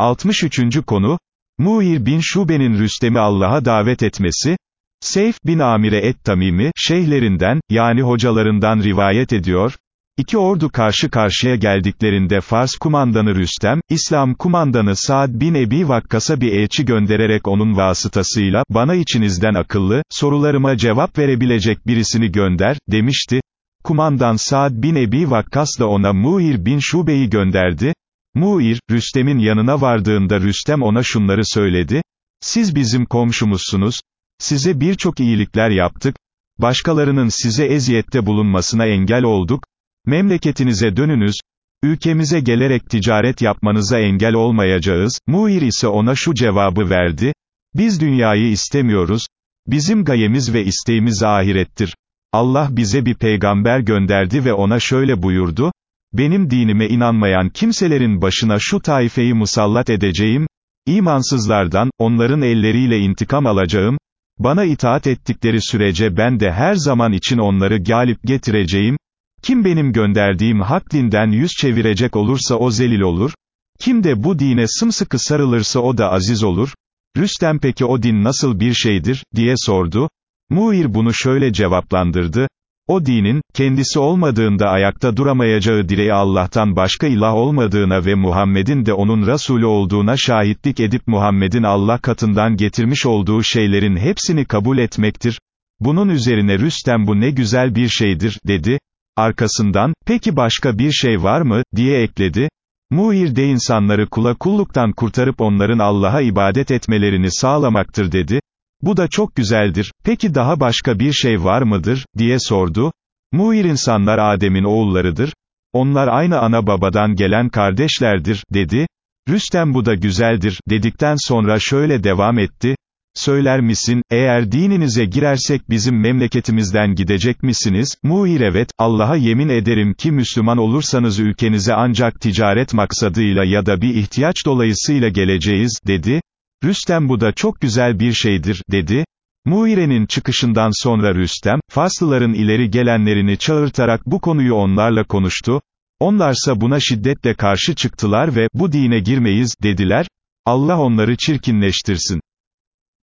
63. konu, Muir bin Şube'nin Rüstem'i Allah'a davet etmesi, Seyf bin Amire et-Tamimi, şeyhlerinden, yani hocalarından rivayet ediyor, İki ordu karşı karşıya geldiklerinde Fars kumandanı Rüstem, İslam kumandanı Saad bin Ebi Vakkas'a bir elçi göndererek onun vasıtasıyla, bana içinizden akıllı, sorularıma cevap verebilecek birisini gönder, demişti. Kumandan Saad bin Ebi Vakkas da ona Muir bin Şube'yi gönderdi. Muir, Rüstem'in yanına vardığında Rüstem ona şunları söyledi. Siz bizim komşumuzsunuz. Size birçok iyilikler yaptık. Başkalarının size eziyette bulunmasına engel olduk. Memleketinize dönünüz, ülkemize gelerek ticaret yapmanıza engel olmayacağız, Muir ise ona şu cevabı verdi, biz dünyayı istemiyoruz, bizim gayemiz ve isteğimiz ahirettir. Allah bize bir peygamber gönderdi ve ona şöyle buyurdu, benim dinime inanmayan kimselerin başına şu taifeyi musallat edeceğim, imansızlardan, onların elleriyle intikam alacağım, bana itaat ettikleri sürece ben de her zaman için onları galip getireceğim, kim benim gönderdiğim hak dinden yüz çevirecek olursa o zelil olur, kim de bu dine sımsıkı sarılırsa o da aziz olur, Rüstem peki o din nasıl bir şeydir, diye sordu, Muir bunu şöyle cevaplandırdı, o dinin, kendisi olmadığında ayakta duramayacağı direği Allah'tan başka ilah olmadığına ve Muhammed'in de onun Resulü olduğuna şahitlik edip Muhammed'in Allah katından getirmiş olduğu şeylerin hepsini kabul etmektir. Bunun üzerine Rüstem bu ne güzel bir şeydir, dedi. Arkasından, peki başka bir şey var mı, diye ekledi. Muir de insanları kula kulluktan kurtarıp onların Allah'a ibadet etmelerini sağlamaktır dedi. Bu da çok güzeldir, peki daha başka bir şey var mıdır, diye sordu. Muir insanlar Adem'in oğullarıdır. Onlar aynı ana babadan gelen kardeşlerdir, dedi. Rüstem bu da güzeldir, dedikten sonra şöyle devam etti. Söyler misin, eğer dininize girersek bizim memleketimizden gidecek misiniz? Muir evet, Allah'a yemin ederim ki Müslüman olursanız ülkenize ancak ticaret maksadıyla ya da bir ihtiyaç dolayısıyla geleceğiz, dedi. Rüstem bu da çok güzel bir şeydir, dedi. Muire'nin çıkışından sonra Rüstem, Farslıların ileri gelenlerini çağırtarak bu konuyu onlarla konuştu. Onlarsa buna şiddetle karşı çıktılar ve, bu dine girmeyiz, dediler. Allah onları çirkinleştirsin.